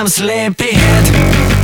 I'm sleepyhead